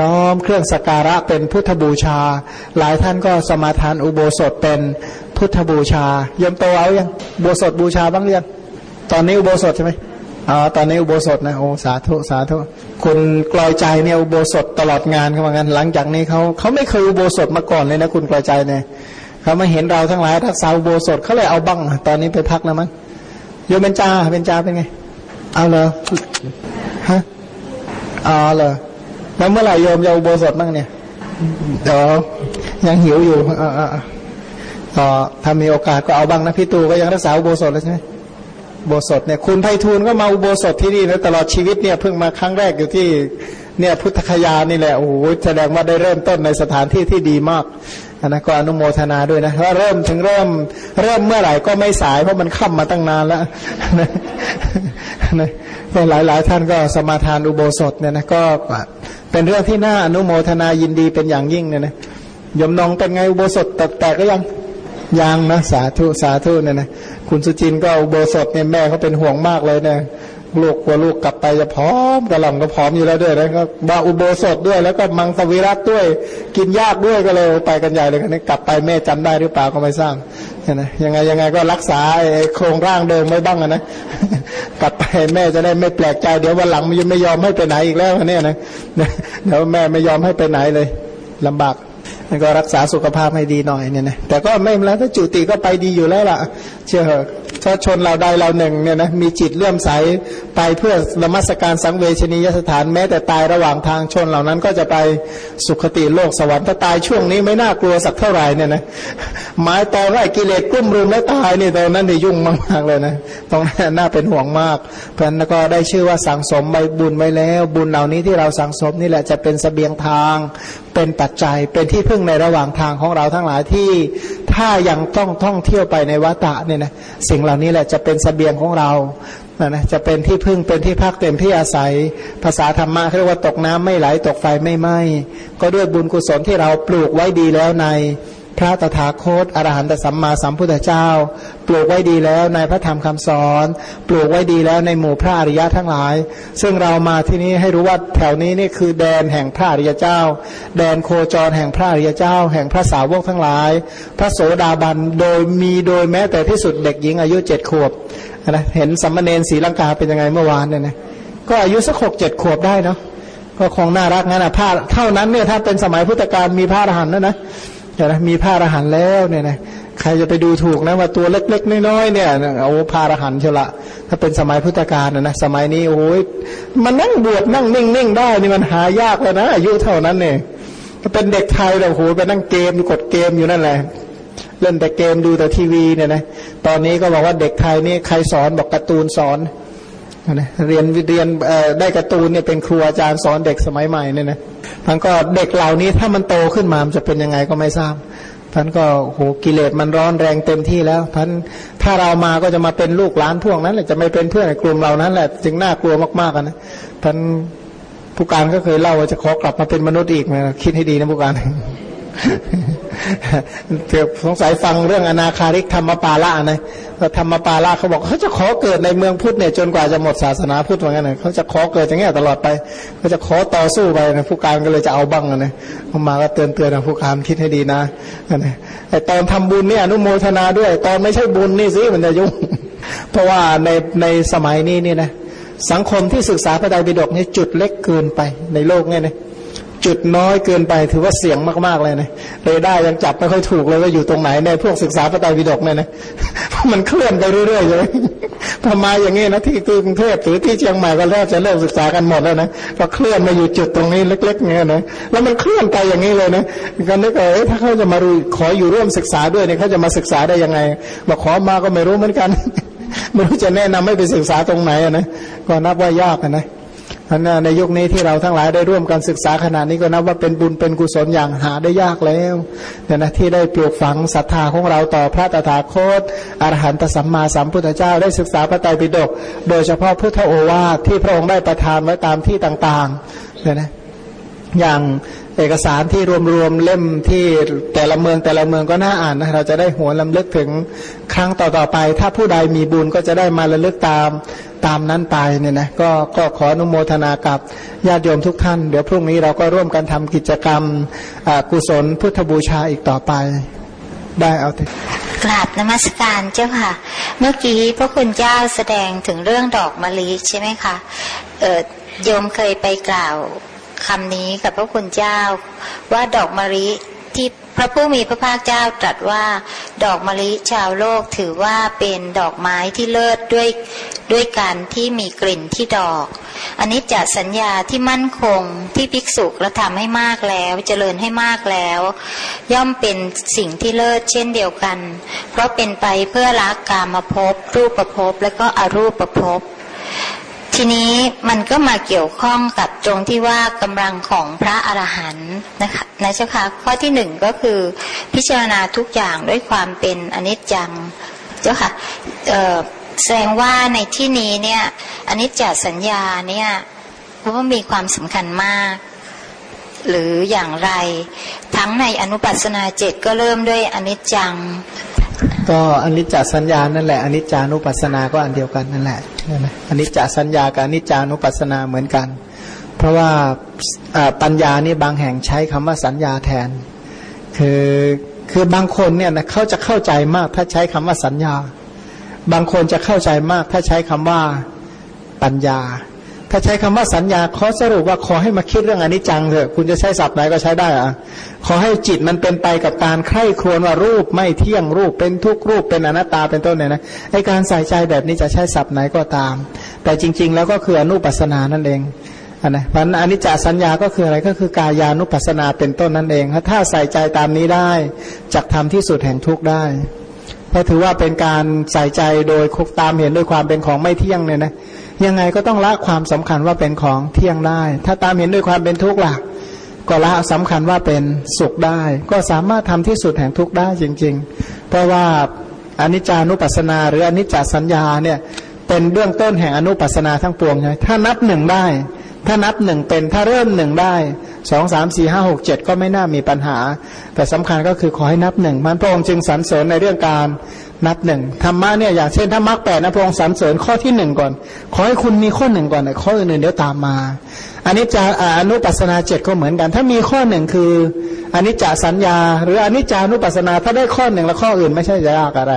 น้อมเครื่องสักการะเป็นพุทธบูชา หลายท่านก็สมาทานอุโบสถเป็นพุทธบูชายมโตเอายังอุโบสถบูชาบ้างเรียงตอนนี้อุโบสถใช่ไหมอ๋อตอนนี้อุโบสถนะโอ้สาธุสาธุคุณกลอยใจเนี่ยอุโบสถตลอดงานเขาว่างั้นหลังจากนี้เขาเขาไม่เคยอุโบสถมาก่อนเลยนะคุณกลอยใจเนี่ยเขามาเห็นเราทั้งหลายรักษาอุโบสถเขาเลยเอาบ้างตอนนี้ไปพักแล้วมั้งโยมเป็นจ้าเป็นจ้าเป็นไง เอาเลยฮะอ๋อเลย แล้วเมื่อไหร่โยมจะอุโบสถบ้างเนี่ยเดี๋ยวยังหิวอยู่อ่าก็ถ้ามีโอกาสก็เอาบ้างนะพี่ตูก็ยังรักษาอุโบสถแล้วใช่ไหมโบสถเนี่ยคุณไพฑูรย์ก็มาอุโบสถที่นี่นะตลอดชีวิตเนี่ยเพิ่งมาครั้งแรกอยู่ที่เนี่ยพุทธคยานี่แหละโอ้โหแสดงว่าได้เริ่มต้นในสถานที่ที่ดีมากนะก็อนุโมทนาด้วยนะว่าเริ่มถึงเริ่ม เริ่มเมื่อไหร่ก็ไม่สายเพราะมันค่ำมาตั้งนานแล้ว นะหลายหลายท่านก็สมาทานอุโบสถเนี่ยนะก็เป็นเรื่องที่น่าอนุโมทนายินดีเป็นอย่างยิ่งเนี่ยนะยมนองเป็นไงอุโบสถแต่แต่ก็ยังยังนะสาธุสาธุเนี่ยนะคุณสุจินก็อุโบสถเนี่ยแม่เขาเป็นห่วงมากเลยเนี่ย ลูกกลัวลูกกลับไปจะพร้อมกระหล่ำก็พร้อมอยู่แล้วด้วยแล้วก็บาอุโบสถด้วย แล้วก็มังสวิรัตด้วย กินยากด้วยก็เลยไปกันใหญ่เลยกันนี้กลับไปแม่จำได้หรือเปล่าก็ไม่ทราบนไหมยังไงยังไงก็รักษาโครงร่างเดิมไม่บ้างนะกลับไปแม่จะได้ไม่แปลกใจเดี๋ยววันหลังมันยังไม่ยอมให้ไปไหนอีกแล้วเนี่ยนะเดี๋ยวแม่ไม่ยอมให้ไปไหนเลยลำบาก มันก็รักษาสุขภาพให้ดีหน่อยเนี่ยนะแต่ก็ไม่แล้วถ้าจุติก็ไปดีอยู่แล้วล่ะ เชื่อเหอะถ้าชนเราใดเราหนึ่งเนี่ยนะมีจิตเลื่อมใสไปเพื่อละมัสการสังเวชนียสถานแม้แต่ตายระหว่างทางชนเหล่านั้นก็จะไปสุขติโลกสวรรค์ถ้าตายช่วงนี้ไม่น่ากลัวสักเท่าไหร่เนี่ยนะหมายตอนไรกิเลสกลุ่มรุมแล้วตายนี่ตอนนั้นนี่ยุ่งมากๆเลยนะต้องน่าเป็นห่วงมาก เพราะนั้นก็ได้ชื่อว่าสังสมใบบุญไว้แล้ว บุญเหล่านี้ที่เราสังสมนี่แหละจะเป็นสเสบียงทางเป็นปัจจัยเป็นที่พึ่งึ่งในระหว่างทางของเราทั้งหลายที่ถ้ายังต้องท่องเที่ยวไปในวัฏฏะเนี่ยนะสิ่งเหล่านี้แหละจะเป็นสเสบียงของเรานะนะจะเป็นที่พึ่งเป็นที่พักเต็มที่อาศัย ภาษาธรรมะเรียกว่าตกน้ำไม่ไหลตกไฟไม่ไหม้ก็ด้วยบุญกุศลที่เราปลูกไว้ดีแล้วใน พระตถาคตอรหันตสัมมาสัมพุทธเจ้า ปลูกไว้ดีแล้วในพระธรรมคำสอน ปลูกไว้ดีแล้วในหมู่พระอริยะทั้งหลาย ซึ่งเรามาที่นี้ให้รู้ว่าแถวนี้นี่คือแดนแห่งพระอริยเจ้า แดนโคจรแห่งพระอริยเจ้า แห่งพระสาวกทั้งหลาย พระโสดาบันโดยมีโดยแม้แต่ที่สุดเด็กหญิงอายุเจ็ดขวบนะเห็นสัมมาเนนศีลังกาเป็นยังไงเมื่อวานเนี่ยนะก็อายุสักหกเจ็ดขวบได้เนาะก็คงน่ารักงั้นอะผ้าเท่านั้นเนี่ยถ้าเป็นสมัยพุทธกาลมีผ้าอรหันต์แล้วนะ เห็นไหมมีผ้าอรหันต์แล้วเนี่ยนะใครจะไปดูถูกนะว่าตัวเล็กๆน้อยๆเนี่ยเอาผ้าอรหันต์เชียวละ ถ้าเป็นสมัยพุทธกาลนะนะสมัยนี้โอ้ยมันนั่งบวชนั่งนิ่งๆได้นี่มันหายากเลยนะอายุเท่านั้นเนี่ยถ้าเป็นเด็กไทยเราโหไปนั่งเกมกดเกมอยู่นั่นแหละเล่นแต่เกมดูแต่ทีวีเนี่ยนะตอนนี้ก็บอกว่าเด็กไทยนี่ใครสอนบอกการ์ตูนสอน นะเรียนเรียนได้การ์ตูนเนี่ยเป็นครูอาจารย์สอนเด็กสมัยใหม่เนี่ยนะท่านก็เด็กเหล่านี้ถ้ามันโตขึ้นมามันจะเป็นยังไงก็ไม่ทราบท่านก็โหกิเลสมันร้อนแรงเต็มที่แล้วท่านถ้าเรามาก็จะมาเป็นลูกหลานพวกนั้นแหละจะไม่เป็นเพื่อนในกลุ่มเรานั้นแหละจึงน่ากลัวมากๆนะท่านผู้การก็เคยเล่าว่าจะขอกลับมาเป็นมนุษย์อีกนะคิดให้ดีนะผู้การ เกือบสงสัยฟังเรื่องอนาคาริกธรรมปาละนะธรรมปาละเขาบอกเขาจะขอเกิดในเมืองพุทธเนี่ยจนกว่าจะหมดศาสนาพุทธว่างั้นเขาจะขอเกิดอย่างเงี้ยตลอดไปเขาจะขอต่อสู้ไปนะผู้การก็เลยจะเอาบ้างนะเขามาก็เตือนเตือนนะผู้การคิดให้ดีนะนะไอตอนทำบุญเนี่ยอนุโมทนาด้วย ตอนไม่ใช่บุญนี่สิมันจะยุ่ง เพราะว่าในในสมัยนี้นี่นะสังคมที่ศึกษาพระไตรปิฎกนี่จุดเล็กเกินไปในโลกเนี่ยนะ จุดน้อยเกินไปถือว่าเสี่ยงมากๆเลยนะเรดาร์ยังจับไม่ค่อยถูกเลยว่าอยู่ตรงไหนในพวกศึกษาพระไตรปิฎกเนี่ยนะมันเคลื่อนไปเรื่อยๆเลยพอมาอย่างนี้นะที่กรุงเทพหรือที่เชียงใหม่ก็แล้วจะเลิกศึกษากันหมดแล้วนะพอเคลื่อนมาอยู่จุดตรงนี้เล็กๆเงี้ยนะแล้วมันเคลื่อนไปอย่างนี้เลยนะก็นึกเออถ้าเขาจะมาขออยู่ร่วมศึกษาด้วยเนี่ยเขาจะมาศึกษาได้ยังไงบอกขอมาก็ไม่รู้เหมือนกันไม่รู้จะแนะนำไม่ไปศึกษาตรงไหนนะก็นับว่ายากนะ อันในยุคนี้ที่เราทั้งหลายได้ร่วมกันศึกษาขนาดนี้ก็นับว่าเป็นบุญเป็นกุศลอย่างหาได้ยากแล้วเนี่ยนะที่ได้ปลูกฝังศรัทธาของเราต่อพระตถาคตอรหันตสัมมาสัมพุทธเจ้าได้ศึกษาพระไตรปิฎกโดยเฉพาะพุทธโอวาทที่พระองค์ได้ประทานไว้ตามที่ต่างๆเนี่ยนะอย่าง เอกสารที่รวมๆเล่มที่แต่ละเมืองแต่ละเมืองก็น่าอ่านนะเราจะได้หัวลำลึกถึงครั้งต่อๆไป ถ้าผู้ใดมีบุญก็จะได้มาระลึกตามตามนั้นไปเนี่ยนะก็ก็ขออนุโมทนากับญาติโยมทุกท่าน เดี๋ยวพรุ่งนี้เราก็ร่วมกันทำกิจกรรมกุศลพุทธบูชาอีกต่อไป ได้เอาเถอะกราบนมัสการเจ้าค่ะ เมื่อกี้พระคุณเจ้าแสดงถึงเรื่องดอกมะลิใช่ไหมคะเออโยมเคยไปกล่าว คำนี้กับพระคุณเจ้า ว่าดอกมะลิที่พระผู้มีพระภาคเจ้าตรัสว่า ดอกมะลิชาวโลกถือว่าเป็นดอกไม้ที่เลิศด้วยด้วยการที่มีกลิ่นที่ดอก อันนี้จะสัญญาที่มั่นคงที่ภิกษุกระทำให้มากแล้วเจริญให้มากแล้ว ย่อมเป็นสิ่งที่เลิศเช่นเดียวกัน เพราะเป็นไปเพื่อละกามภพรูปภพและก็อรูปภพ ทีนี้มันก็มาเกี่ยวข้องกับตรงที่ว่ากำลังของพระอรหันต์นะคะนะเจ้าค่ะข้อที่หนึ่งก็คือพิจารณาทุกอย่างด้วยความเป็นอนิจจังเจ้าค่ะแสดงว่าในที่นี้เนี่ยอนิจจสัญญาเนี่ยว่ามีความสำคัญมาก หรืออย่างไร ทั้งในอนุปัสนาเจ็ดก็เริ่มด้วยอนิจจัง ก็อนิจจสัญญานั่นแหละอนิจจานุปัสสนาก็อันเดียวกันนั่นแหละอนิจจสัญญากับอนิจจานุปัสสนาเหมือนกัน เพราะว่าปัญญานี่บางแห่งใช้คำว่าสัญญาแทน คือคือบางคนเนี่ยนะเขาจะเข้าใจมากถ้าใช้คำว่าสัญญา บางคนจะเข้าใจมากถ้าใช้คำว่าปัญญา ถ้าใช้คำว่าสัญญาขอสรุปว่าขอให้มาคิดเรื่องอนิจจังเถอะคุณจะใช้ศัพท์ไหนก็ใช้ได้อะขอให้จิตมันเป็นไปกับการใคร่ครวญว่ารูปไม่เที่ยงรูปเป็นทุกรูปเป็นอนัตตาเป็นต้นเนี่ยนะไอการใส่ใจแบบนี้จะใช้ศัพท์ไหนก็ตาม แต่จริง ๆ แล้วก็คืออนุปัสนานั่นเองอันนะพันอนิจจสัญญาก็คืออะไรก็คือกายานุปัสนาเป็นต้นนั่นเอง ถ้าใส่ใจตามนี้ได้จักทำที่สุดแห่งทุกได้เพราะถือว่าเป็นการใส่ใจโดยคุกตามเห็นด้วยความเป็นของไม่เที่ยงเนี่ยนะ ยังไงก็ต้องละความสำคัญว่าเป็นของเที่ยงได้ ถ้าตามเห็นด้วยความเป็นทุกข์ล่ะ ก็ละสำคัญว่าเป็นสุขได้ ก็สามารถทำที่สุดแห่งทุกข์ได้จริง ๆ เพราะว่าอนิจจานุปัสสนา หรืออนิจจสัญญาเนี่ยเป็นเบื้องต้นแห่งอนุปัสสนาทั้งปวงใช่ถ้านับหนึ่งได้ ถ้านับหนึ่งเป็นถ้าเริ่มหนึ่งได้สองสามสี่ห้าหกเจ็ดก็ไม่น่ามีปัญหา แต่สำคัญก็คือขอให้นับหนึ่งมันพระองค์จึงสรรเสริญในเรื่องการนับหนึ่งธรรมะเนี่ยอย่างเช่นถ้ามรรคแปดนะพระองค์สรรเสริญข้อที่หนึ่งก่อน ขอให้คุณมีข้อหนึ่งก่อนนะข้ออื่นเดี๋ยวตามมาอันนี้จะอนุปัสนาเจ็ดก็เหมือนกัน ถ้ามีข้อหนึ่งคืออันนี้จะสัญญา หรืออันนี้จานุปัสนาถ้าได้ข้อหนึ่งแล้วข้ออื่นไม่ใช่จะยากอะไร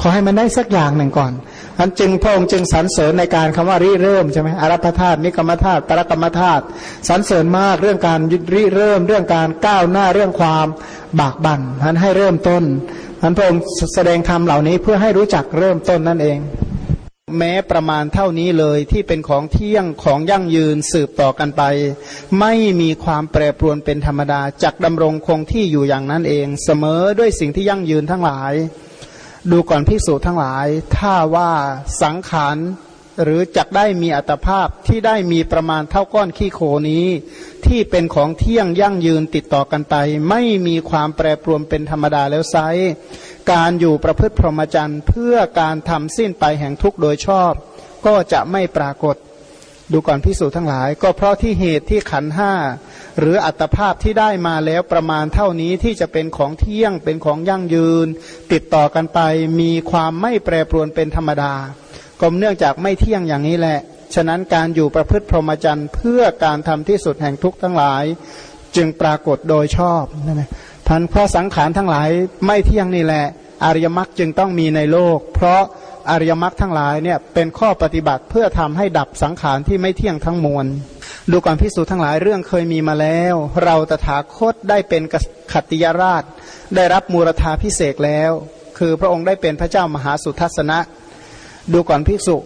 ขอให้มันได้สักอย่างหนึ่งก่อน อันจึงพระองค์จึงสรรเสริญในการคำว่าริเริ่มใช่ไหมอารัพธาตุนิกรรมธาตุปรกรรมธาตุสรรเสริญมากเรื่องการริเริ่ม เรื่องการก้าวหน้าเรื่องความบากบั่นท่านให้เริ่มต้นท่านพระองค์แสดงธรรมเหล่านี้เพื่อให้รู้จักเริ่มต้นนั่นเอง แม้ประมาณเท่านี้เลยที่เป็นของเที่ยงของยั่งยืนสืบต่อกันไป ไม่มีความแปรปรวนเป็นธรรมดาจักดำรงคงที่อยู่อย่างนั้นเอง เสมอด้วยสิ่งที่ยั่งยืนทั้งหลาย ดูก่อนภิกษุทั้งหลาย ถ้าว่าสังขารหรือจักได้มีอัตภาพที่ได้มีประมาณเท่าก้อนขี้โคนี้ ที่เป็นของเที่ยงยั่งยืนติดต่อกันไปไม่มีความแปรปรวนเป็นธรรมดาแล้วไซการอยู่ประพฤติพรหมจรรย์เพื่อการทำสิ้นไปแห่งทุกโดยชอบ ก็จะไม่ปรากฏ ดูก่อนพิสูจทั้งหลาย ก็เพราะที่เหตุที่ขันห้า หรืออัตภาพที่ได้มาแล้วประมาณเท่านี้ที่จะเป็นของเที่ยงเป็นของยั่งยืน ติดต่อกันไปมีความไม่แปรปรวนเป็นธรรมดา ก็เนื่องจากไม่เที่ยงอย่างนี้แหละ ฉะนั้นการอยู่ประพฤติพรหมจรรย์เพื่อการทำที่สุดแห่งทุกข์ทั้งหลาย จึงปรากฏโดยชอบนั่นเองพันเพราะสังขารทั้งหลายไม่เที่ยงนี่แหละ อริยมรรคจึงต้องมีในโลก เพราะอริยมรรคทั้งหลายเนี่ยเป็นข้อปฏิบัติเพื่อทำให้ดับสังขารที่ไม่เที่ยงทั้งมวล ดูก่อนพิสูจน์ทั้งหลายเรื่องเคยมีมาแล้ว เราตถาคตได้เป็นขัตติยราช ได้รับมูรธาพิเศษแล้ว คือพระองค์ได้เป็นพระเจ้ามหาสุทัศนะ ดูก่อนภิกษุ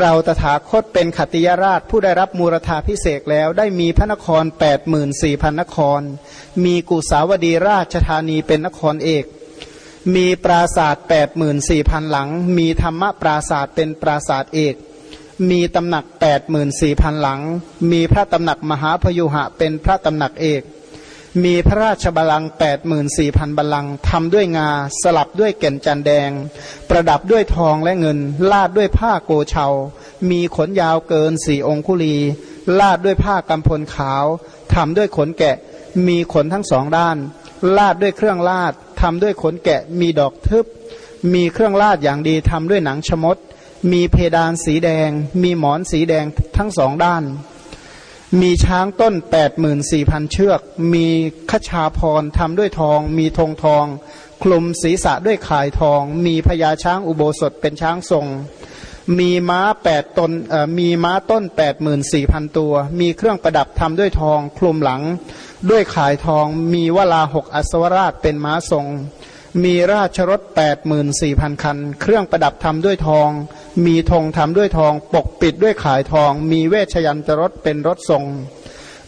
เราตถาคตเป็นขัตติยราช ผู้ได้รับมูรธาพิเศษแล้ว ได้มีพระนคร 8 4 0 0 0 นคร มีกุสาวดีราชธานีเป็นนครเอก มีปราศาสตร์8 4 0 0 0 หลัง มีธรรมปราศาสตร์เป็นปราศาสตร์เอก มีตำหนักแปดหมื่นสี่พันหลัง มีพระตำหนักมหาพยุหะเป็นพระตำหนักเอก มีพระราชบัลลังก์แปดหมื่นสี่พันบัลลังก์ทำด้วยงา สลับด้วยเก่นจันแดง ประดับด้วยทองและเงิน ลาดด้วยผ้าโกเชา มีขนยาวเกินสี่องคุลี ลาดด้วยผ้ากำพลขาว ทำด้วยขนแกะ มีขนทั้งสองด้าน ลาดด้วยเครื่องลาด ทำด้วยขนแกะ มีดอกทึบ มีเครื่องลาดอย่างดีทำด้วยหนังชมด มีเพดานสีแดง มีหมอนสีแดงทั้งสองด้าน มีช้างต้นแปดหมื่นสี่พันเชือก มีขชาพรทำด้วยทอง มีธงทอง คลุมศีรษะด้วยขายทอง มีพญาช้างอุโบสถเป็นช้างทรง มีม้าแปดตนมีม้าต้นแปดหมื่นสี่พันตัว มีเครื่องประดับทำด้วยทอง คลุมหลัง ด้วยขายทอง มีวลาหกอัศวราชเป็นม้าทรง มีราชรถแปดหมื่นสี่พันคัน เครื่องประดับทำด้วยทอง มีธงทำด้วยทอง ปกปิดด้วยขายทอง มีเวชยันตรถเป็นรถทรง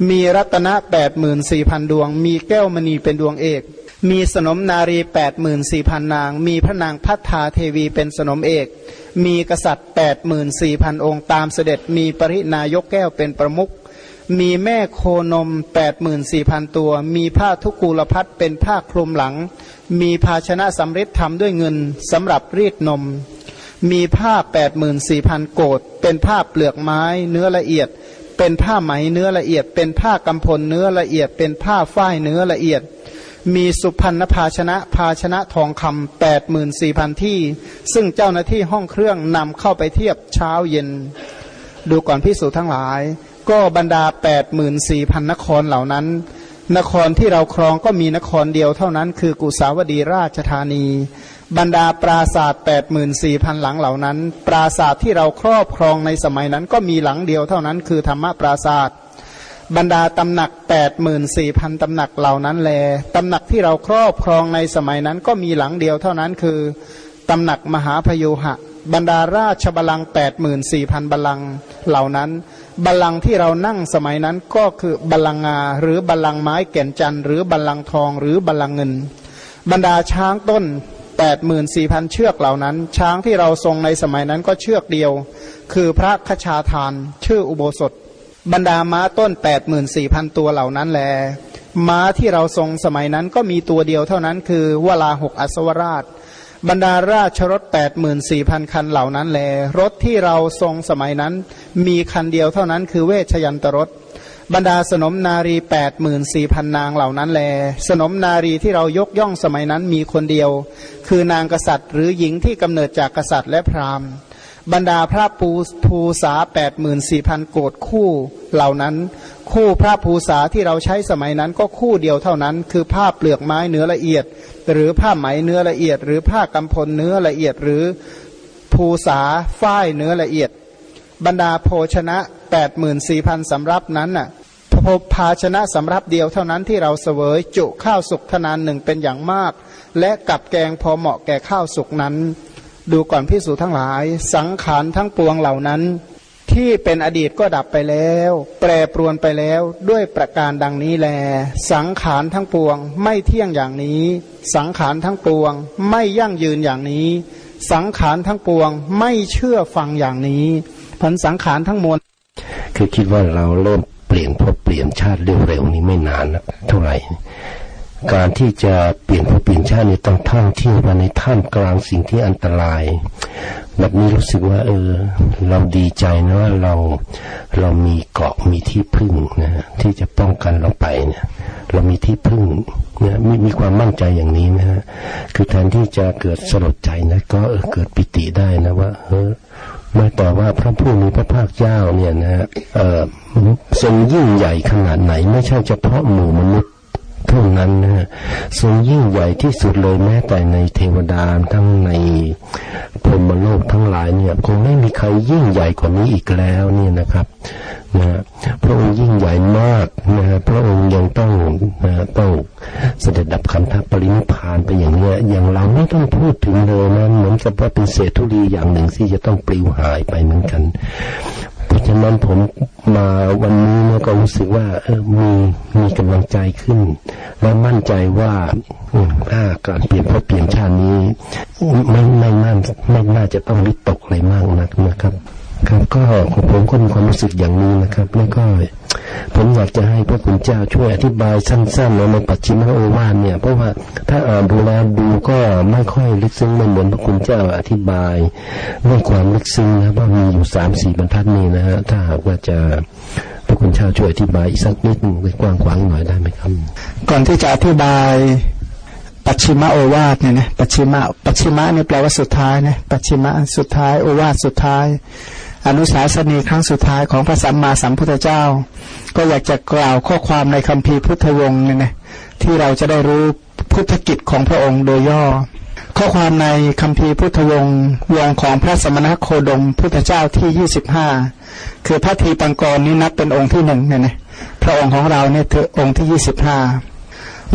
มีรัตนะแปดหมื่นสี่พันดวง มีแก้วมณีเป็นดวงเอก มีสนมนารีแปดหมื่นสี่พันนาง มีพระนางพัฒนาเทวีเป็นสนมเอก มีกษัตริย์แปดหมื่นสี่พันองค์ตามเสด็จ มีปรินายกแก้วเป็นประมุขมีแม่โคนมแปดหมื่นสี่พันตัว มีผ้าทุกูลพัดเป็นผ้าคลุมหลัง มีภาชนะสำริดทำด้วยเงินสำหรับรีดนม มีผ้าแปดหมื่นสี่พันโกดเป็นผ้าเปลือกไม้เนื้อละเอียด เป็นผ้าไหมเนื้อละเอียด เป็นผ้ากำพลเนื้อละเอียด เป็นผ้าฝ้ายเนื้อละเอียด มีสุพรรณภาชนะภาชนะทองคำแปดหมื่นสี่พันที่ ซึ่งเจ้าหน้าที่ห้องเครื่องนำเข้าไปเทียบเช้าเย็น ดูก่อนพิสูจทั้งหลาย ก็บรรดาแปดหมื่นสี่พันนครเหล่านั้น นครที่เราครองก็มีนครเดียวเท่านั้น คือกุสาวดีราชธานี บรรดาปราศาสตร์แปดหมื่นสี่พันหลังเหล่านั้น ปราศาสตร์ที่เราครอบครองในสมัยนั้นก็มีหลังเดียวเท่านั้น คือธรรมปราศาสตร์บรรดาตำหนักแปดหมื่นสี่พันตำหนักเหล่านั้นแลตำหนักที่เราครอบครองในสมัยนั้นก็มีหลังเดียวเท่านั้นคือตำหนักมหาพยุหะ บรรดาราชบัลลังก์แปดหมื่นสี่พันบัลลังก์เหล่านั้น บัลลังก์ที่เรานั่งสมัยนั้นก็คือบัลลังงา หรือบัลลังไม้แก่นจันหรือบัลลังทองหรือบัลลังเงิน บรรดาช้างต้นแปดหมื่นสี่พันเชือกเหล่านั้น ช้างที่เราทรงในสมัยนั้นก็เชือกเดียว คือพระคชาทาน ชื่ออุโบสถ บรรดาม้าต้นแปดหมื่นสี่พันตัวเหล่านั้นแลม้าที่เราทรงสมัยนั้นก็มีตัวเดียวเท่านั้นคือวลาหกอัศวราช บรรดาราชรถแปดหมื่นสี่พันคันเหล่านั้นแล รถที่เราทรงสมัยนั้น มีคันเดียวเท่านั้นคือเวชยันตรถ บรรดาสนมนารีแปดหมื่นสี่พันนางเหล่านั้นแล สนมนารีที่เรายกย่องสมัยนั้นมีคนเดียว คือนางกษัตริย์ หรือหญิงที่กำเนิดจากกษัตริย์และพราหมณ์ บรรดาพระภูภูษาแปดหมื่นสี่พันโกดคู่เหล่านั้น คู่พระภูษาที่เราใช้สมัยนั้นก็คู่เดียวเท่านั้น คือผ้าเปลือกไม้เนื้อละเอียด หรือผ้าไหมเนื้อละเอียด หรือผ้ากำพลเนื้อละเอียด หรือภูษาฝ้ายเนื้อละเอียด บรรดาโภชนะแปดหมื่นสี่พันสำรับนั้นน่ะพบภาชนะสำรับเดียวเท่านั้นที่เราเสวยจุข้าวสุกทนานหนึ่งเป็นอย่างมาก และกับแกงพอเหมาะแก่ข้าวสุกนั้น ดูก่อนพิสูจทั้งหลาย สังขารทั้งปวงเหล่านั้น ที่เป็นอดีตก็ดับไปแล้ว แปรปรวนไปแล้วด้วยประการดังนี้แล สังขารทั้งปวงไม่เที่ยงอย่างนี้ สังขารทั้งปวง ไม่ยั่งยืนอย่างนี้ สังขารทั้งปวงไม่เชื่อฟังอย่างนี้ผลสังขารทั้งมวลคือคิดว่าเราเริ่มเปลี่ยนพบเปลี่ยนชาติเร็วๆนี้ไม่นานนะเท่าไหร่ การที่จะเปลี่ยนผู้เปลี่ยนชาตินี่ต้องท่องเที่ยวมาในท่ามกลางสิ่งที่อันตราย แบบนี้รู้สึกว่า เออ เราดีใจนะว่าเราเรามีเกาะมีที่พึ่งนะที่จะป้องกันเราไปเนี่ยเรามีที่พึ่งเนี่ยมีมีความมั่นใจอย่างนี้นะฮะคือแทนที่จะเกิดสลดใจนะก็เออเกิดปิติได้นะว่าเออมาต่อว่าพระผู้มีพระภาคเจ้าเนี่ยนะเออทรงยิ่งใหญ่ขนาดไหน ไม่ใช่เฉพาะหมู่มนุษย เท่านั้นนะทรงยิ่งใหญ่ที่สุดเลยแม้แต่ในเทวดาทั้งในพรหมโลกทั้งหลายเนี่ยคงไม่มีใครยิ่งใหญ่กว่านี้อีกแล้วเนี่ยนะครับนะพระองค์ยิ่งใหญ่มากนะพระองค์ยังต้องนะต้องเสด็จดับคันธปรินิพานไปอย่างเนี้ยอย่างเราไม่ต้องพูดถึงเลยนะเหมือนกับว่าเป็นเศษธุลีอย่างหนึ่งที่จะต้องปลิวหายไปเหมือนกัน เพราะฉะนั้นผมมาวันนี้เนี่ยก็รู้สึกว่าเออมีมีกำลังใจขึ้น และมั่นใจว่าถ้าการเปลี่ยนเพราะเปลี่ยนชาตินี้ ไม่ไม่น่าไม่น่าจะต้องวิตกอะไรมากนักนะครับ ครับก็ผมก็มีความรู้สึกอย่างนี้นะครับ แล้วก็ผมอยากจะให้พระคุณเจ้าช่วยอธิบายสั้นๆในปัจฉิมโอวาทเนี่ย เพราะว่าถ้าอ่านดูแลดูก็ไม่ค่อยลึกซึ้งไม่เหมือนพระคุณเจ้าอธิบายด้วยความลึกซึ้งนะว่ามีอยู่สามสี่บรรทัดนี้นะฮะถ้าหากว่าจะพระคุณเจ้าช่วยอธิบายอีกสักนิดนึงกว้างขวางหน่อยได้ไหมครับ ก่อนที่จะอธิบายปัจฉิมโอวาทเนี่ยนะปัจฉิมปัจฉิมะนี่แปลว่าสุดท้ายนะปัจฉิมะสุดท้ายโอวาทสุดท้าย อนุสาสนีครั้งสุดท้ายของพระสัมมาสัมพุทธเจ้า ก็อยากจะกล่าวข้อความในคัมภีร์พุทธวงศ์เนี่ยนะที่เราจะได้รู้พุทธกิจของพระองค์โดยย่อ ข้อความในคัมภีร์พุทธวงศ์วงของพระสมณโคดมพุทธเจ้าที่ยี่สิบห้าคือพระทีปังกรนี้นับเป็นองค์ที่หนึ่งเนี่ยนะพระองค์ของเราเนี่ยถือองค์ที่ยี่สิบห้า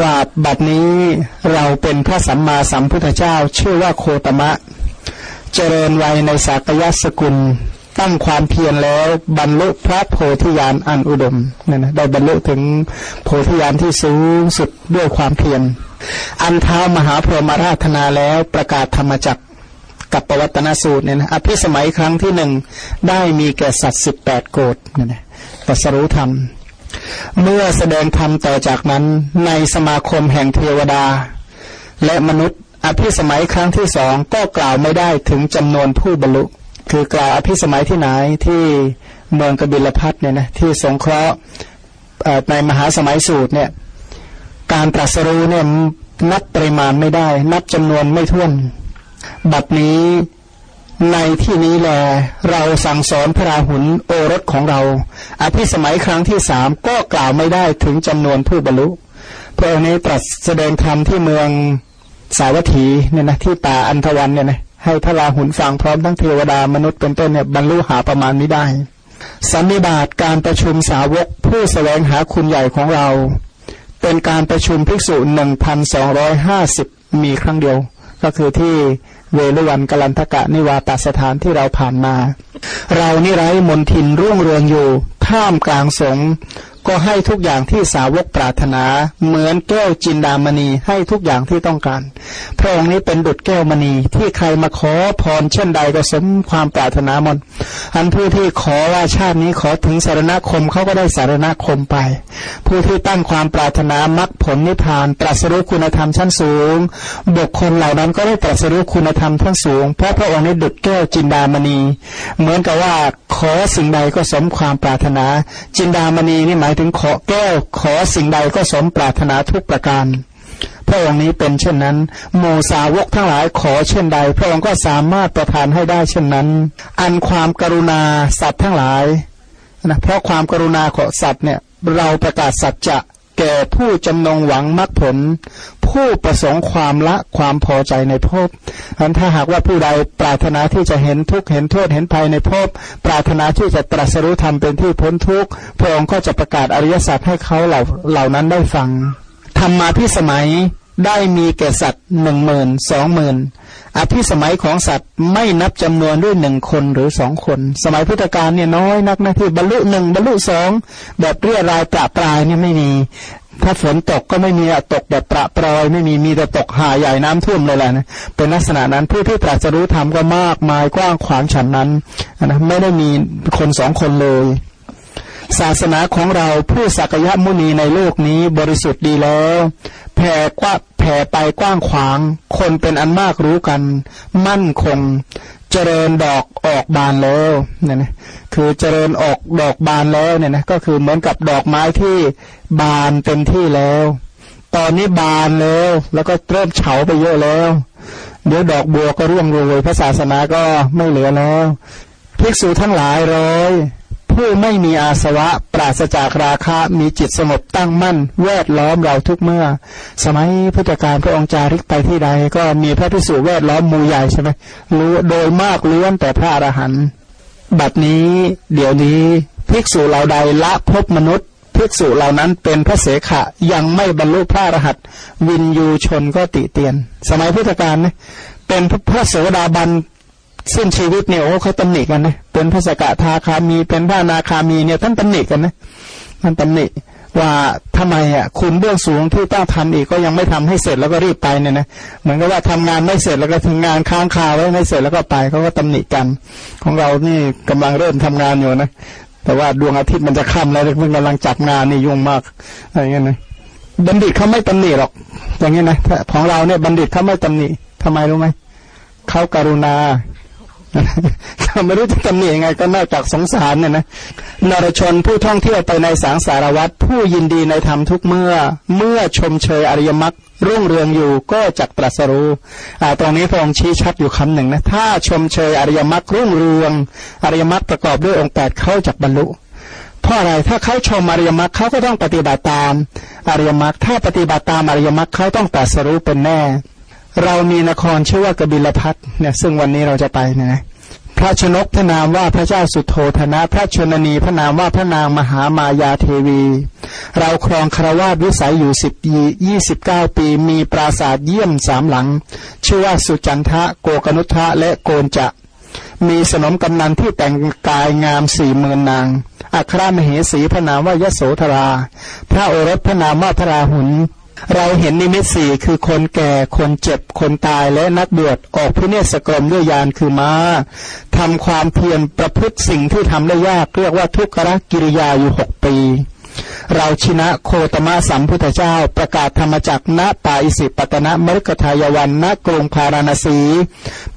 ว่าบัดนี้เราเป็นพระสัมมาสัมพุทธเจ้าชื่อว่าโคตมะ เจริญวัยในสากยสกุล ตั้งความเพียรแล้วบรรลุพระโพธิญาณอันอุดมเนี่ยนะได้บรรลุถึงโพธิญาณที่สูงสุดด้วยความเพียรอันเท้ามหาพรหมราธนาแล้วประกาศธรรมจักกับปวัตนสูตรเนี่ยนะอภิสมัยครั้งที่หนึ่งได้มีแก่สัตว์สิบแปดโกดเนี่ยนะตรัสรู้ธรรม เมื่อแสดงธรรมต่อจากนั้นในสมาคมแห่งเทวดา และมนุษย์อภิสมัยครั้งที่สองก็กล่าวไม่ได้ถึงจำนวนผู้บรรลุ คือกล่าวอภิสมัยที่ไหนที่เมืองกบิลพัทเนี่ยนะที่สงเคราะห์ในมหาสมัยสูตรเนี่ยการตรัสรู้เนี่ยนับปริมาณไม่ได้ นับจำนวนไม่ถ้วน บัดนี้ในที่นี้แล เราสั่งสอนพระราหุลโอรสของเรา อภิสมัยครั้งที่สามก็กล่าวไม่ได้ถึงจำนวนผู้บรรลุพระองค์นี้ตรัสแสดงธรรมที่เมืองสาวัตถีเนี่ยนะที่ป่าอันทวันเนี่ยนะ ให้พระราหุลฟังพร้อมทั้งเทวดามนุษย์เป็นต้นเนี่ยบรรลุหาประมาณไม่ได้ สันนิบาตการประชุมสาวกผู้สแสวงหาคุณใหญ่ของเรา เป็นการประชุมภิกษุหนึ่งพันสองร้อยห้าสิบมีครั้งเดียว ก็คือที่เวลุวันกลันทกะนิวาตสถานที่เราผ่านมา เรานี่ไรมนทินร่วงเรืองอยู่ท่ามกลางสง ก็ให้ทุกอย่างที่สาวกปรารถนา เหมือนแก้วจินดามณีให้ทุกอย่างที่ต้องการ พระองค์นี้เป็นดุจแก้วมณีที่ใครมาขอพรเช่นใดก็สมความปรารถนาหมดอันผู้ที่ขอว่าชาตินี้ขอถึงสารณคมเขาก็ได้สารณคมไป ผู้ที่ตั้งความปรารถนามรรคผลนิพพานตรัสรู้คุณธรรมชั้นสูง บุคคลเหล่านั้นก็ได้ตรัสรู้คุณธรรมชั้นสูง เพราะพระองค์นี้ดุจแก้วจินดามณี เหมือนกับว่าขอสิ่งใดก็สมความปรารถนา จินดามณีนี่หมายถึงขอแก้วขอสิ่งใดก็สมปรารถนาทุกประการพระองค์นี้เป็นเช่นนั้นโมสาวกทั้งหลายขอเช่นใด พระองค์ก็สามารถประทานให้ได้เช่นนั้น อันความกรุณาสัตว์ทั้งหลายนะเพราะความกรุณาของสัตว์เนี่ยเราประกาศสัจจะ แก่ผู้จำนงหวังมรรคผล ผู้ประสงค์ความละความพอใจในภพอันถ้าหากว่าผู้ใดปรารถนาที่จะเห็นทุกข์เห็นโทษเห็นภัยในภพปรารถนาที่จะตรัสรู้ธรรมเป็นที่พ้นทุกข์พระองค์ก็จะประกาศอริยสัจให้เขาเหล่าเหล่านั้นได้ฟังธรรมาพิสมัย ได้มีแก่สัตว์หนึ่งหมื่นสองหมื่นอภิสมัยของสัตว์ไม่นับจำนวนด้วยหนึ่งคนหรือสองคน สมัยพุทธกาลเนี่ยน้อยนักนะที่บรรลุหนึ่งบรรลุสองแบบเรียรายประปรายเนี่ยไม่มี ถ้าฝนตกก็ไม่มีตกแบบประปรอย ไม่มีมีแต่ตกหาใหญ่น้ำท่วมเลยแหละนะเป็นลักษณะนั้นผู้ที่ตรัสรู้ธรรมก็มากมายกว้างขวางฉันนั้นนะไม่ได้มีคนสองคนเลย ศาสนาของเราผู้สักยะมุนีในโลกนี้บริสุทธิ์ดีแล้วแผ่กว่าแผ่ไปกว้างขวาง คนเป็นอันมากรู้กัน มั่นคง เจริญดอกออกบานแล้วเนี่ยนะคือเจริญออกดอกบานแล้วเนี่ยนะก็คือเหมือนกับดอกไม้ที่บานเต็มที่แล้ว ตอนนี้บานแล้วแล้วก็เริ่มเฉาไปเยอะแล้ว เดี๋ยวดอกบัวก็ร่วงโรยพระศาสนาก็ไม่เหลือแล้วภิกษุทั้งหลายร้อย ผู้ไม่มีอาสวะ ปราศจากราคะมีจิตสงบตั้งมั่น แวดล้อมเราทุกเมื่อ สมัยพุทธกาลพระองค์จาริกไปที่ใด ก็มีพระพิสุแวดล้อมมูใหญ่ใช่ไหมรู้โดยมากล้วนแต่พระอรหันต์บัดนี้ เดี๋ยวนี้ภิกษุเหล่าใดละพบมนุษย์ภิกษุเหล่านั้นเป็นพระเสขะยังไม่บรรลุพระอรหัตวินยูชนก็ติเตียน สมัยพุทธกาลนะเป็นพระโสดาบัน สิ้นชีวิตเนี่ยโอ้เขาตำหนิกันนะเป็นพระสกทาคามีเป็นพระนาคามีเนี่ยท่านตำหนิกันนะท่านตำหนิว่าทำไมอะคุณเบื้องสูงที่ต้องทำอีกก็ยังไม่ทำให้เสร็จแล้วก็รีบไปเนี่ยนะเหมือนกับว่าทำงานไม่เสร็จแล้วก็ถึงงานค้างคาไว้ไม่เสร็จแล้วก็ไปเขาก็ตำหนิกัน ของเรานี่กำลังเริ่มทำงานอยู่นะแต่ว่าดวงอาทิตย์มันจะค่ำแล้วเพิ่งกำลังจับงานนี่ยุ่งมากอะไรเงี้ยนะบัณฑิตเขาไม่ตำหนิหรอก อย่างเงี้ยนะของเราเนี่ยบัณฑิตเขาไม่ตำหนิทำไมรู้ไหมเขาการุณา ก็ไม่รู้จะตำหนิยังไงก็นอกจากสงสารเนี่ยนะนรชนผู้ท่องเที่ยวไปในสังสารวัตรผู้ยินดีในธรรมทุกเมื่อ เมื่อชมเชยอริยมรรครุ่งเรืองอยู่ก็จักตรัสรู้อ่าตรงนี้พระองค์ชี้ชัดอยู่คำหนึ่งนะ ถ้าชมเชยอริยมรรครุ่งเรือง อริยมรรคประกอบด้วยองค์แปดเข้าจักบรรลุ เพราะอะไร ถ้าเขาชมอริยมรรคเขาก็ต้องปฏิบัติตามอริยมรรค ถ้าปฏิบัติตามอริยมรรคเขาต้องตรัสรู้เป็นแน่ เรามีนครชื่อว่ากบิลพัทเนี่ยซึ่งวันนี้เราจะไปเนี่ยนะพระชนกพระนามว่าพระเจ้าสุโธธนะ พระชนนีพระนามว่าพระนางมหามายาเทวี เราครองคารวาสวิสัยอยู่สิบยี่สิบเก้าปี มีปราสาทเยี่ยมสามหลัง ชื่อว่าสุจันทะโกกนุทะและโกนจะ มีสนมกำนันที่แต่งกายงามสี่หมื่นนาง อัครมเหสีพระนามว่ายโสธรา พระโอรสพระนามว่าพระราหุล เราเห็นนิมิตสี่คือคนแก่คนเจ็บคนตายและนักบวชออกพิเนศกรมด้วยยานคือมา้าทำความเพียรประพฤติสิ่งที่ทำได้ยาก เรียกว่าทุกขกิริยาอยู่หกปี เราชนะโคตมะสัมพุทธเจ้า ประกาศธรรมจักณปาอิสิปตนะมฤกทายวันณกรุงพาราณสี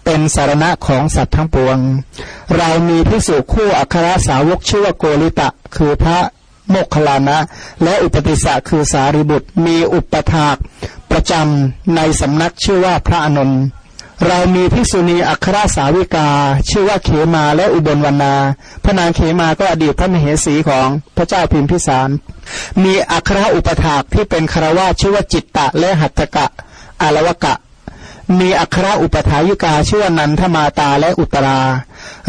เป็นสารณะของสัตว์ทั้งปวง เรามีพิสุคู่อัครสาวกชื่อว่าโกริตะ คือพระ โมคคลานะ และอุปติสสะคือสารีบุตร มีอุปถากประจำในสำนักชื่อว่าพระอนนท์เรามีภิกษุณีอัครสาวิกา ชื่อว่าเขมาและอุบลวรรณาพระนางเขมาก็อดีตพระมเหสีของพระเจ้าพิมพิสาร มีอัครอุปถากที่เป็นคารวาชื่อว่าจิตตะและหัตถกะอารวกะ มีอัครอุปถายิกาชื่อว่านันทมาตาและอุตรา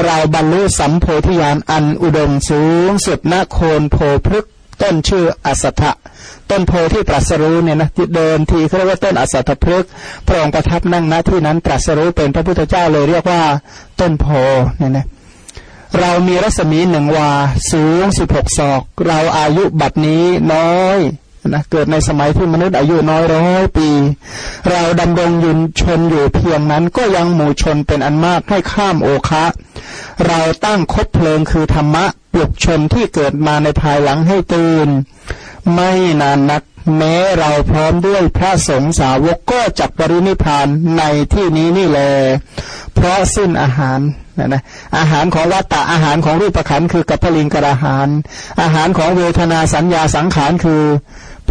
เราบรรลุสัมโพธิญาณอันอุดมสูงสุดนาโคนโพพฤกต้นชื่ออสัทธะต้นโพที่ตรัสรู้เนี่ยนะเดินทีเขาเรียกว่าต้นอสัตพฤกพระองค์ประทับนั่งณที่นั้นตรัสรู้เป็นพระพุทธเจ้าเลยเรียกว่าต้นโพเนี่ยนะเรามีรัศมีหนึ่งวา สูงสิบหกศอก เราอายุบัดนี้น้อย นะเกิดในสมัยที่มนุษย์อายุน้อยร้อยปี เราดำรงยุนชนอยู่เพียงนั้นก็ยังหมู่ชนเป็นอันมากให้ข้ามโอคะ เราตั้งคบเพลิงคือธรรมะปลุกชนที่เกิดมาในภายหลังให้ตื่น ไม่นานนักแม้เราพร้อมด้วยพระสงฆ์สาวกก็จักปรินิพานในที่นี้นี่แล เพราะสิ้นอาหารนะนะอาหารของวัตตะอาหารของรูปขันคือกัพลิงกระหาร อาหารของเวทนาสัญญาสังขารคือ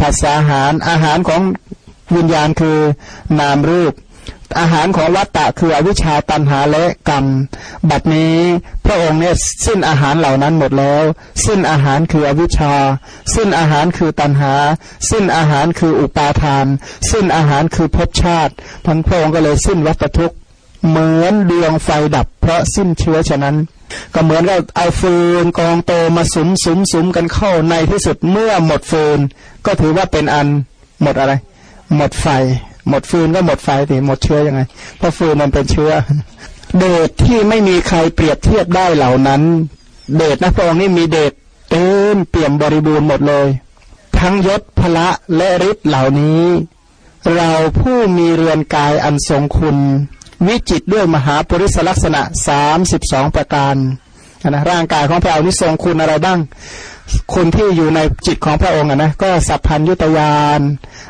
ภาษาอาหาร อาหารของวิญญาณคือนามรูป อาหารของวัตตะคืออวิชชาตันหาและกรรม บัดนี้พระองค์เนี่ยสิ้นอาหารเหล่านั้นหมดแล้ว สิ้นอาหารคืออวิชชา สิ้นอาหารคือตันหา สิ้นอาหารคืออุปาทาน สิ้นอาหารคือภพชาติพันพระองค์ก็เลยสิ้นวัตทุกข์เหมือนดวงไฟดับเพราะสิ้นเชื้อฉะนั้น ก็เหมือนเราเอาฟืนกองโตมาสุมสุมสุมกันเข้าในที่สุดเมื่อหมดฟืน ก็ถือว่าเป็นอันหมดอะไร หมดไฟ หมดฟืนก็หมดไฟสิหมดเชื้อยังไง เพราะฟืนมันเป็นเชื้อ เดชที่ไม่มีใครเปรียบเทียบได้เหล่านั้น เดชนะพระองค์นี่มีเดชเต็มเปี่ยมบริบูรณ์หมดเลย ทั้งยศพละและฤทธิ์เหล่านี้ เราผู้มีเรือนกายอันทรงคุณ วิจิตด้วยมหาปริศลักษณะสามสิบสองประการนะร่างกายของพระองค์นี่ทรงคุณอะไรบ้าง คุณที่อยู่ในจิตของพระองค์นะก็สัพพัญยุตยาน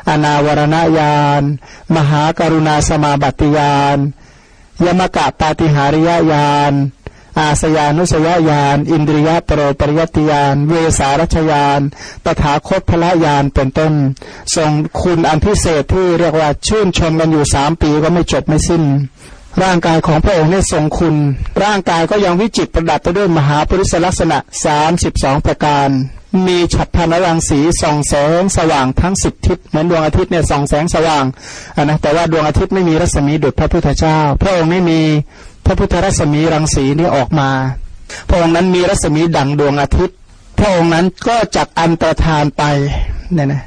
อนาวรณญาณ มหากรุณาสมาบัติญาณยมกะปาติหาริยญาณ อาสยานุสยญาณอินทรียปรปริยติญาณเวสารชญาณตถาคตพระญาณเป็นต้น ทรงคุณอันพิเศษที่เรียกว่าชื่นชมกันอยู่สามปีก็ไม่จบไม่สิ้น ร่างกายของพระองค์นี่ทรงคุณ ร่างกายก็ยังวิจิตประดับไปด้วยมหาปริศลักษณะสามสิบสองประการมีฉับพนรังสีส่องแสงสว่างทั้งสิบทิศเหมือนดวงอาทิตย์เนี่ยส่องแสงสว่างนนะแต่ว่าดวงอาทิตย์ไม่มีรัศมีดุจพระพุทธเจ้า พระองค์ไม่มี ระพุทธรัศมีรังสีนี้ออกมา พระองค์นั้นมีรัศมีดังดวงอาทิตย์ พระองค์นั้นก็จักอันตรธานไปเนี่ยนะ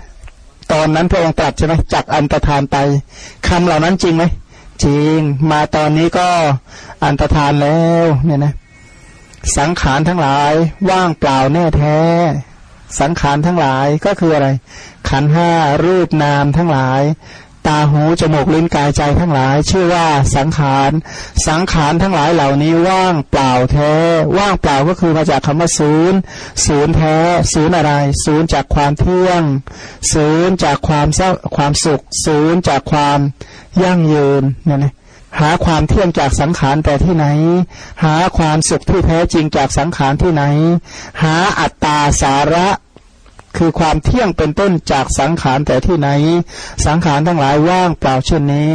ตอนนั้นพระองค์ตรัสใช่ไหมจักอันตรธานไปคำเหล่านั้นจริงไหมจริงมาตอนนี้ก็อันตรธานแล้วเนี่ยนะสังขารทั้งหลายว่างเปล่าแน่แท้ สังขารทั้งหลายก็คืออะไร ขันห้ารูปนามทั้งหลาย ตาหูจมูกลิ้นกายใจทั้งหลาย ชื่อว่าสังขาร สังขารทั้งหลายเหล่านี้ว่างเปล่าแท้ ว่างเปล่าก็คือมาจากคำว่าศูนย์ศูนย์แท้ศูนย์อะไร ศูนย์จากความเที่ยง ศูนย์จากความเศร้าความสุข ศูนย์จากความยั่งยืนเนี่ยนะหาความเที่ยงจากสังขารแต่ที่ไหน หาความสุขที่แท้จริงจากสังขารที่ไหน หาอัตตาสาระ คือความเที่ยงเป็นต้นจากสังขารแต่ที่ไหน สังขารทั้งหลายว่างเปล่าเช่นนี้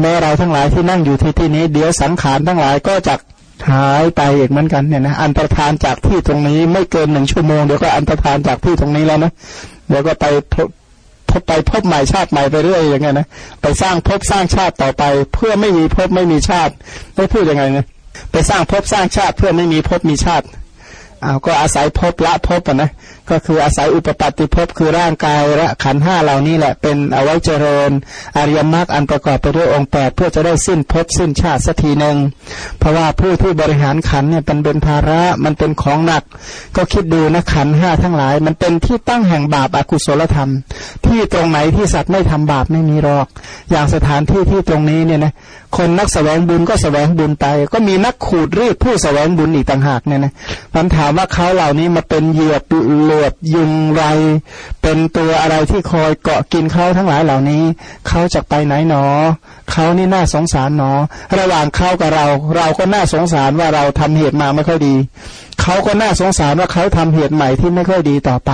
แม้เราทั้งหลายที่นั่งอยู่ที่ที่นี้ เดี๋ยวสังขารทั้งหลายก็จะหายไปอีกเหมือนกันเนี่ยนะอันตรธานจากที่ตรงนี้ไม่เกินหนึ่งชั่วโมงเดี๋ยวก็อันตรธานจากที่ตรงนี้แล้วนะเดี๋ยวก็ไปพบไปพบใหม่ชาติใหม่ไปเรื่อยอย่างเงี้ยนะไปสร้างพบสร้างชาติต่อไป เพื่อไม่มีพบไม่มีชาติได้พูดยังไงนี่ยไปสร้างพบสร้างชาติเพื่อไม่มีพบมีชาติอ้าวก็อาศัยพบละพบนะ ก็คืออาศัยอุปปัตติภพคือร่างกายและขันห้าเหล่านี้แหละเป็นเอาไว้เจริญ อริยมรรคอันประกอบไปด้วยองค์แปดเพื่อจะได้สิ้นภพสิ้นชาติสักทีหนึ่งเพราะว่าผู้ที่บริหารขันเนี่ยเป็นเป็นภาระมันเป็นของหนัก ก็คิดดูนะขันห้าทั้งหลาย มันเป็นที่ตั้งแห่งบาปอากุศลธรรม ที่ตรงไหนที่สัตว์ไม่ทำบาปไม่มีหรอก อย่างสถานที่ที่ตรงนี้เนี่ยนะคนนักสแสวงบุญก็สแสวงบุญไป ก็มีนักขูดรีดผู้สแสวงบุญอีกต่างหากเนี่ยนะมันถามว่าเขาเหล่านี้มาเป็นเหยื่อเหลือบยุงไร เป็นตัวอะไรที่คอยเกาะกินเขาทั้งหลายเหล่านี้เขาจะไปไหนหนอ เขานี่น่าสงสารหนอ ระหว่างเขากับเรา เราก็น่าสงสารว่าเราทำเหตุมาไม่ค่อยดี เขาก็น่าสงสารว่าเขาทำเหตุใหม่ที่ไม่ค่อยดีต่อไป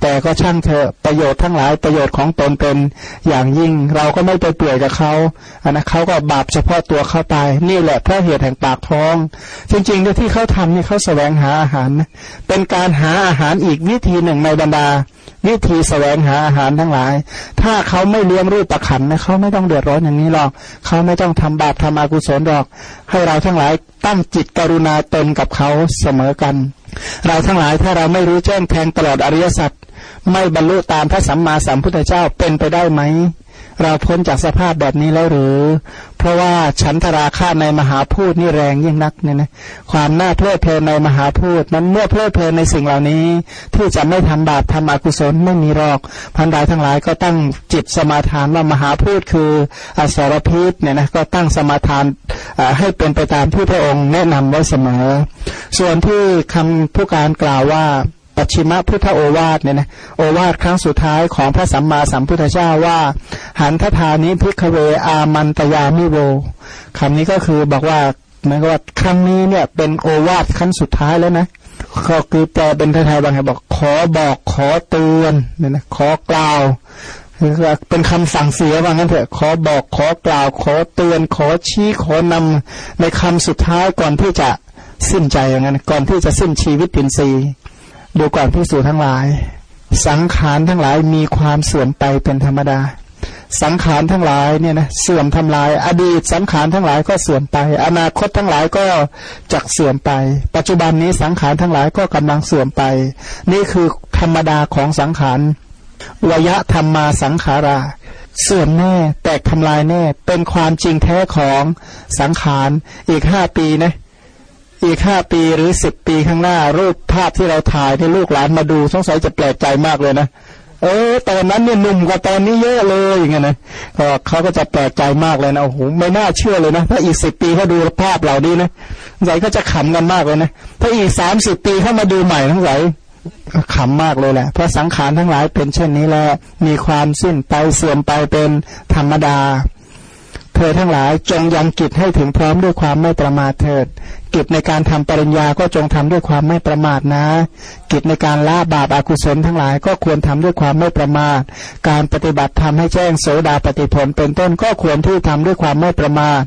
แต่ก็ช่างเถอะประโยชน์ทั้งหลายประโยชน์ของตนเป็นอย่างยิ่ง เราก็ไม่ไปเปื่อยกับเขาอันนะเขาก็บาปเฉพาะตัวเข้าไป นี่แหละเพราะเหตุแห่งปากท้อง จริงๆที่เขาทำนี่เขาแสวงหาอาหาร เป็นการหาอาหารอีกวิธีหนึ่งในบรรดา วิธีแสวงหาอาหารทั้งหลาย ถ้าเขาไม่เลี้ยงรูปประขันนะเขาไม่ต้องเดือดร้อนอย่างนี้หรอก เขาไม่ต้องทำบาปทำอกุศลหรอก ให้เราทั้งหลายตั้งจิตกรุณาตนกับเขาเสมอกัน เราทั้งหลายถ้าเราไม่รู้แจ้งแทงตลอดอริยสัจไม่บรรลุตามพระสัมมาสัมพุทธเจ้าเป็นไปได้ไหม เราพ้นจากสภาพแบบนี้แล้วหรือ เพราะว่าฉันทราคาในมหาพูดนี่แรงยิ่งนักเนี่ยนะความน่าเพลิดเพลินในมหาพูดนั้นเมื่อเพลิดเพลินในสิ่งเหล่านี้ ที่จะไม่ทำบาปทำอกุศลไม่มีหรอกพันดาทั้งหลายก็ตั้งจิตสมาทานว่ามหาพูดคืออสรพิษเนี่ยนะก็ตั้งสมาทานให้เป็นไปตามที่พระองค์แนะนำไว้เสมอ ส่วนที่คำผู้การกล่าวว่า ปัชิมพุทธโอวาทเนี่ยนะโอวาทครั้งสุดท้ายของพระสัมมาสัมพุทธเจ้าว่า หันทธานิพิกเวอามันตยามิโวคำนี้ก็คือบอกว่าหมือนกับว่าครั้งนี้เนี่ยเป็นโอวาทครั้งสุดท้ายแล้วนะก็คือแปลเป็นไทยๆบางแห่งบอกขอบอกขอเตือนเนี่ยนะขอกล่าวคือเป็นคำสั่งเสียว่างั้นเถอะขอบอกขอกล่าว ขอเตือน ขอชี้ขอนำในคำสุดท้ายก่อนที่จะสิ้นใจอย่างนั้น ก่อนที่จะสิ้นชีวิตตินซี ดูก่อนพิสูจทั้งหลาย สังขารทั้งหลายมีความเสื่อมไปเป็นธรรมดา สังขารทั้งหลายเนี่ยนะเสื่อมทำลาย อดีตสังขารทั้งหลายก็เสื่อมไป อนาคตทั้งหลายก็จักเสื่อมไป ปัจจุบันนี้สังขารทั้งหลายก็กำลังเสื่อมไป นี่คือธรรมดาของสังขารวยะธรรมมาสังขารา เสื่อมแน่แตกทำลายแน่ เป็นความจริงแท้ของสังขารอีกห้าปีนะ อีกห้าปีหรือสิบปีข้างหน้า รูปภาพที่เราถ่ายที่ลูกหลานมาดูสงสัยจะแปลกใจมากเลยนะเออตอนนั้นเนี่ยหนุ่มกว่าตอนนี้เยอะเลยอย่างเงี้ยนะก็เขาก็จะแปลกใจมากเลยนะโอ้โหไม่น่าเชื่อเลยนะถ้าอีกสิบปีเขาดูภาพเหล่านี้นะใจก็จะขำกันมากเลยนะถ้าอีกสามสิบปีเขามาดูใหม่ทั้งหลายขำมากเลยแหละ เพราะสังขารทั้งหลายเป็นเช่นนี้แหละมีความสิ้นไปเสื่อมไปเป็นธรรมดา เธอทั้งหลายจงยังกิจให้ถึงพร้อมด้วยความไม่ประมาทเถิด กิจในการทำปริญญาก็จงทำด้วยความไม่ประมาทนะ กิจในการละบาปอากุศลทั้งหลายก็ควรทำด้วยความไม่ประมาท การปฏิบัติทำให้แจ้งโสดาปฏิผลเป็นต้นก็ควรที่ทำด้วยความไม่ประมาท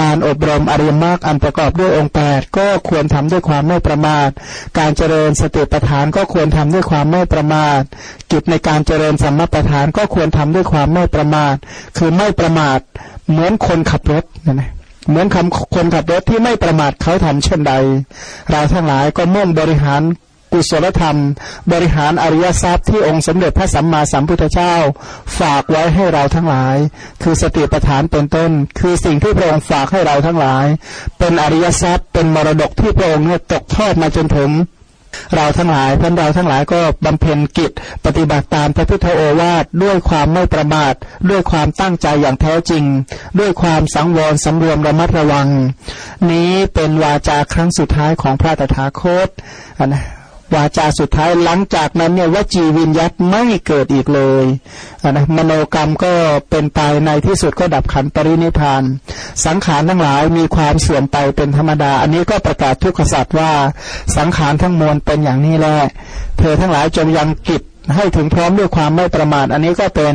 การอบรมอริยมรรคอันประกอบด้วยองค์แปดก็ควรทำด้วยความไม่ประมาท การเจริญสติปัฏฐานก็ควรทำด้วยความไม่ประมาท กิจในการเจริญสัมมาปัฏฐานก็ควรทำด้วยความไม่ประมาท คือไม่ประมาทเหมือนคนขับรถนะนะ เหมือนคำคนขับรถที่ไม่ประมาทเขาทำเช่นใด เราทั้งหลายก็มุ่งบริหารกุศลธรรม บริหารอริยทรัพย์ที่องค์สมเด็จพระสัมมาสัมพุทธเจ้า ฝากไว้ให้เราทั้งหลาย คือสติปัฏฐานเป็นต้น คือสิ่งที่พระองค์ฝากให้เราทั้งหลาย เป็นอริยทรัพย์เป็นมรดกที่พระองค์ตกทอดมาจนถึง เราทั้งหลายเพื่านเราทั้งหลายก็บำเพ็ญกิจ ปฏิบัติตามพระพุทธโอวาทด้วยความไม่ประมาทด้วยความตั้งใจอย่างแท้จริง ด้วยความสังวรสำรวมระมัดระวัง นี้เป็นวาจาครั้งสุดท้ายของพระตถาคตนะ วาจาสุดท้ายหลังจากนั้นเนี่ยวจีวิญยัตไม่เกิดอีกเลยนะมโนกรรมก็เป็นไปในที่สุดก็ดับขันปรินิพาน สังขารทั้งหลายมีความเสื่อมไปเป็นธรรมดา อันนี้ก็ประกาศทุกขสัตว์ว่าสังขารทั้งมวลเป็นอย่างนี้แหละเธอทั้งหลายจงยังกิจให้ถึงพร้อมด้วยความไม่ประมาท อันนี้ก็เป็น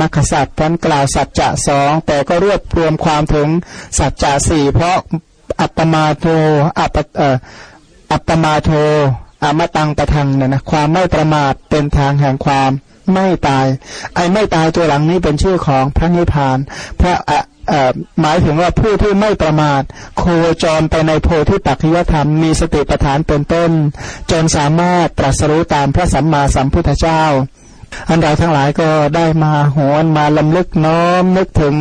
มรรคสัตว์พันกล่าวสัจจะสองแต่ก็รวบรวมความถึงสัจจะสี่เพราะอัปมาโทอัปเอ่ออัปมาโท อมตังประทังเนี่ยนะความไม่ประมาทเป็นทางแห่งความไม่ตาย ไอ้ไม่ตายตัวหลังนี้เป็นชื่อของพระนิพพาน พระหมายถึงว่าผู้ที่ไม่ประมาทโคจรไปในโพธิปัจจยธรรมมีสติปัฏฐานเป็นต้น จนสามารถตรัสรู้ตามพระสัมมาสัมพุทธเจ้า อันเราทั้งหลายก็ได้มาหวนมาลำลึกน้อมนึกถึง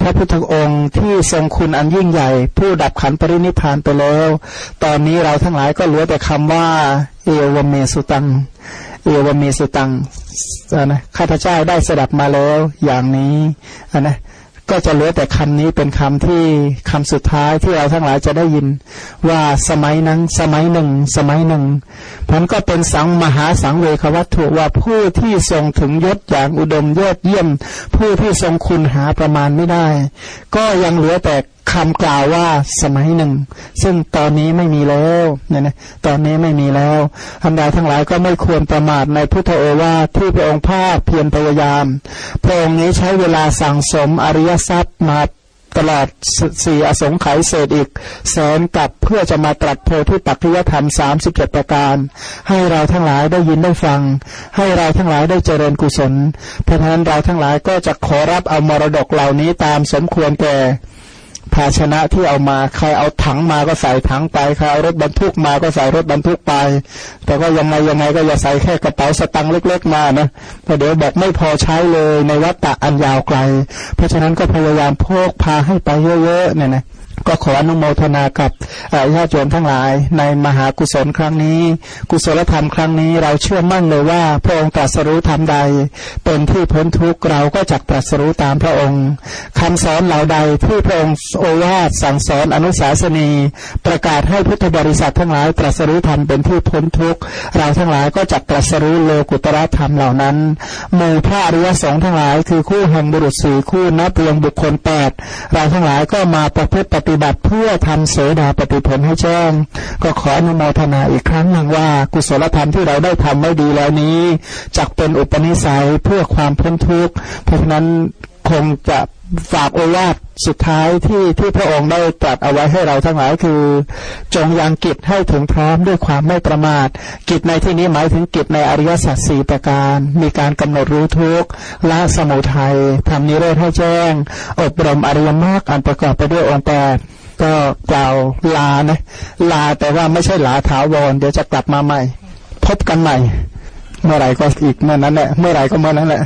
พระพุทธองค์ที่ทรงคุณอันยิ่งใหญ่ ผู้ดับขันปรินิพานไปแล้ว ตอนนี้เราทั้งหลายก็รู้แต่คำว่า เอวเมสุตัง เอวเมสุตังนะข้าพเจ้าได้สดับมาแล้วอย่างนี้นะ ก็จะเหลือแต่คำนี้เป็นคำที่คำสุดท้ายที่เราทั้งหลายจะได้ยิน ว่าสมัยนั้นสมัยหนึ่ง สมัยหนึ่งพันก็เป็นสังมหาสังเวควัตถุว่าผู้ที่ทรงถึงยศอย่างอุดมยอดเยี่ยม ผู้ที่ทรงคุณหาประมาณไม่ได้ ก็ยังเหลือแต่ คำกล่าวว่าสมัยหนึ่ง ซึ่งตอนนี้ไม่มีแล้วเนี่ยนะตอนนี้ไม่มีแล้วอันใดทั้งหลายก็ไม่ควรประมาทในพุทธโอวาทที่พระองค์ภาคเพียรพยายามพระองค์นี้ใช้เวลาสั่งสมอริยทรัพย์มาตลอดสี่อสงไขยเศษอีกแสนกับเพื่อจะมาตรัสโพธิปัจจยธรรมสามสิบเจ็ดประการ ให้เราทั้งหลายได้ยินได้ฟัง ให้เราทั้งหลายได้เจริญกุศลเพราะฉะนั้นเราทั้งหลายก็จะขอรับเอามรดกเหล่านี้ตามสมควรแก่ ภาชนะที่เอามาใครเอาถังมาก็ใส่ถังไปใครเอารถบรรทุกมาก็ใส่รถบรรทุกไป แต่ก็ยังไงยังไงก็อย่าใส่แค่กระเป๋าสตังค์เล็กๆมานะเพราะเดี๋ยวบอกไม่พอใช้เลยในวัฏฏะอันยาวไกล เพราะฉะนั้นก็พยายามพกพาให้ไปเยอะๆเนี่ยนะ ก็ขออนุโมทนากับญาติโยมทั้งหลายในมหากุศลครั้งนี้ กุศลธรรมครั้งนี้เราเชื่อมั่นเลยว่า พระองค์ตรัสรู้ธรรมใด เป็นที่พ้นทุกข์เราก็จักตรัสรู้ตามพระองค์คำสอนเหล่าใดที่พระองค์โอวาทสั่งสอนอนุสาสนี ประกาศให้พุทธบริษัททั้งหลายตรัสรู้ธรรมเป็นที่พ้นทุกข์เราทั้งหลายก็จักตรัสรู้โลกุตระธรรมเหล่านั้นหมู่พระอริยสงฆ์ทั้งหลาย คือคู่แห่งบุรุษสี่คู่นับเพียงบุคคลแปดเราทั้งหลายก็มาประพฤติปฏิบัติเพื่อทำโสดาปฏิผลให้แจ้ง ก็ขออนุโมทนาอีกครั้งหนึ่งว่า กุศลธรรมที่เราได้ทำไว้ดีแล้วนี้จักเป็นอุปนิสัยเพื่อความพ้นทุกข์เพราะฉะนั้นคงจะ ฝากโอวาทสุดท้ายที่ที่พระองค์ได้ตรัสเอาไว้ให้เราทั้งหลายคือ จงยังกิจให้ถึงพร้อมด้วยความไม่ประมาท กิจในที่นี้หมายถึงกิจในอริยสัจสี่ประการ มีการกำหนดรู้ทุกข์ละสมุทัยทำนิโรธให้แจ้ง อบรมอริยมรรคอันประกอบไปด้วยองค์แปดก็กล่าวลานะลาแต่ว่าไม่ใช่ลาถาวรเดี๋ยวจะกลับมาใหม่ พบกันใหม่ เมื่อไหร่ก็อีกเมื่อนั้นแหละเมื่อไหร่ก็เมื่อนั้นแหละ